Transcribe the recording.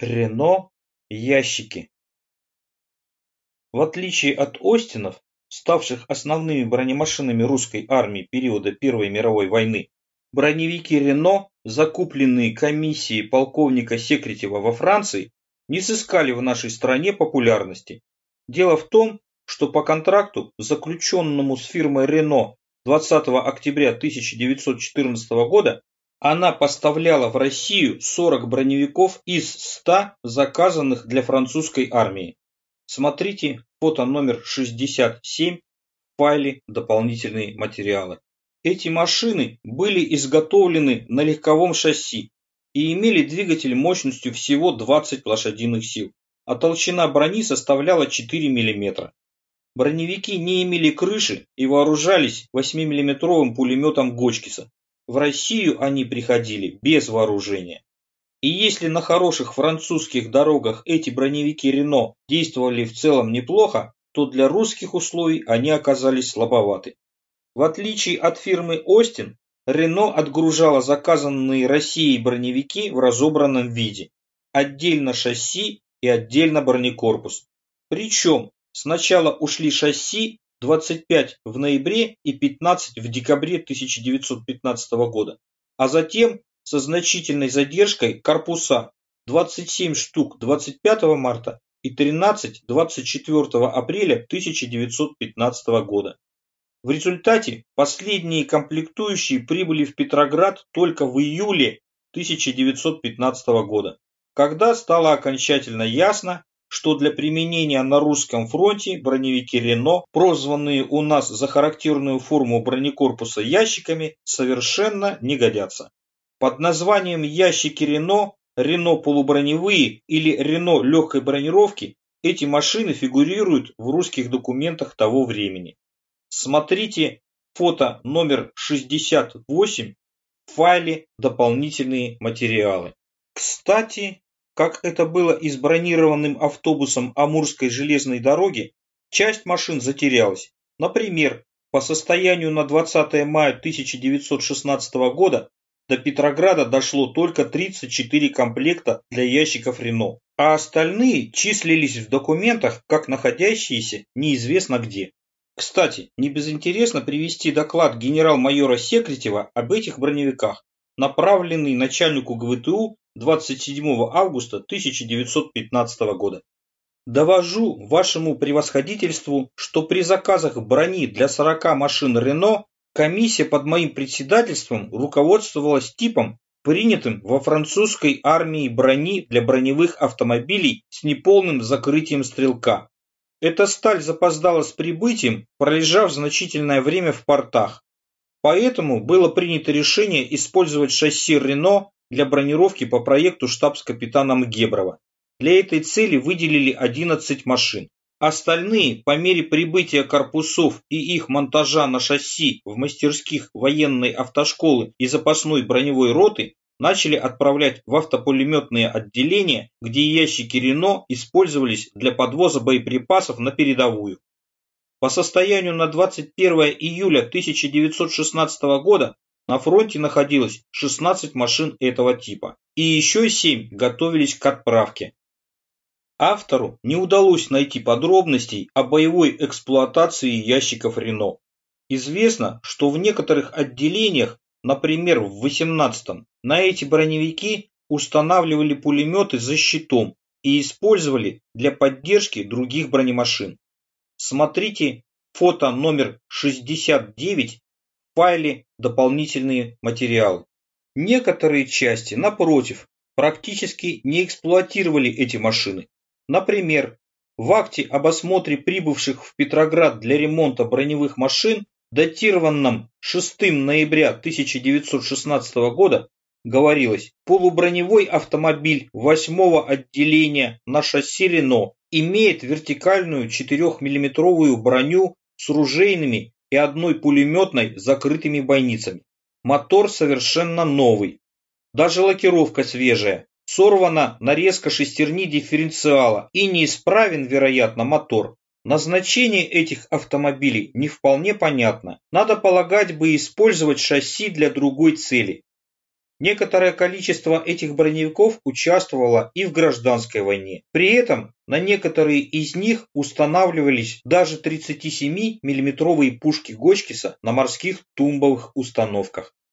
Рено ящики. В отличие от Остинов, ставших основными бронемашинами русской армии периода Первой мировой войны, броневики Рено, закупленные комиссией полковника Секретева во Франции, не сыскали в нашей стране популярности. Дело в том, что по контракту, заключенному с фирмой Рено 20 октября 1914 года, она поставляла в Россию 40 броневиков из 100 заказанных для французской армии. Смотрите фото номер 67 в файле «Дополнительные материалы». Эти машины были изготовлены на легковом шасси и имели двигатель мощностью всего 20 лошадиных сил, а толщина брони составляла 4 мм. Броневики не имели крыши и вооружались 8-мм пулеметом Гочкиса, в Россию они приходили без вооружения. И если на хороших французских дорогах эти броневики Рено действовали в целом неплохо, то для русских условий они оказались слабоваты. В отличие от фирмы Остин, Рено отгружала заказанные Россией броневики в разобранном виде. Отдельно шасси и отдельно бронекорпус. Причем сначала ушли шасси, 25 в ноябре и 15 в декабре 1915 года, а затем со значительной задержкой корпуса 27 штук 25 марта и 13 24 апреля 1915 года. В результате последние комплектующие прибыли в Петроград только в июле 1915 года, когда стало окончательно ясно, что для применения на русском фронте броневики Рено, прозванные у нас за характерную форму бронекорпуса ящиками, совершенно не годятся. Под названием ящики Рено, Рено полуброневые или Рено легкой бронировки эти машины фигурируют в русских документах того времени. Смотрите фото номер 68 в файле «Дополнительные материалы». Кстати, как это было и с бронированным автобусом Амурской железной дороги, часть машин затерялась. Например, по состоянию на 20 мая 1916 года до Петрограда дошло только 34 комплекта для ящиков Рено, а остальные числились в документах как находящиеся неизвестно где. Кстати, не безинтересно привести доклад генерал-майора Секретева об этих броневиках, направленный начальнику ГВТУ 27 августа 1915 года. Довожу вашему превосходительству, что при заказах брони для 40 машин Рено комиссия под моим председательством руководствовалась типом, принятым во французской армии брони для броневых автомобилей с неполным закрытием стрелка. Эта сталь запоздала с прибытием, пролежав значительное время в портах. Поэтому было принято решение использовать шасси Рено для бронировки по проекту штабс-капитаном Геброва. Для этой цели выделили 11 машин. Остальные, по мере прибытия корпусов и их монтажа на шасси в мастерских военной автошколы и запасной броневой роты, начали отправлять в автопулеметные отделения, где ящики Рено использовались для подвоза боеприпасов на передовую. По состоянию на 21 июля 1916 года на фронте находилось 16 машин этого типа, и еще 7 готовились к отправке. Автору не удалось найти подробностей о боевой эксплуатации ящиков Рено. Известно, что в некоторых отделениях, например в 18-м, на эти броневики устанавливали пулеметы за щитом и использовали для поддержки других бронемашин. Смотрите фото номер 69 файле дополнительные материалы. Некоторые части, напротив, практически не эксплуатировали эти машины. Например, в акте об осмотре прибывших в Петроград для ремонта броневых машин, датированном 6 ноября 1916 года, говорилось, полуброневой автомобиль 8 отделения на шасси Рено имеет вертикальную 4-мм броню с ружейными и одной пулеметной закрытыми бойницами. Мотор совершенно новый. Даже лакировка свежая. Сорвана нарезка шестерни дифференциала и неисправен, вероятно, мотор. Назначение этих автомобилей не вполне понятно. Надо полагать бы использовать шасси для другой цели. Некоторое количество этих броневиков участвовало и в гражданской войне. При этом на некоторые из них устанавливались даже 37 миллиметровые пушки Гочкиса на морских тумбовых установках.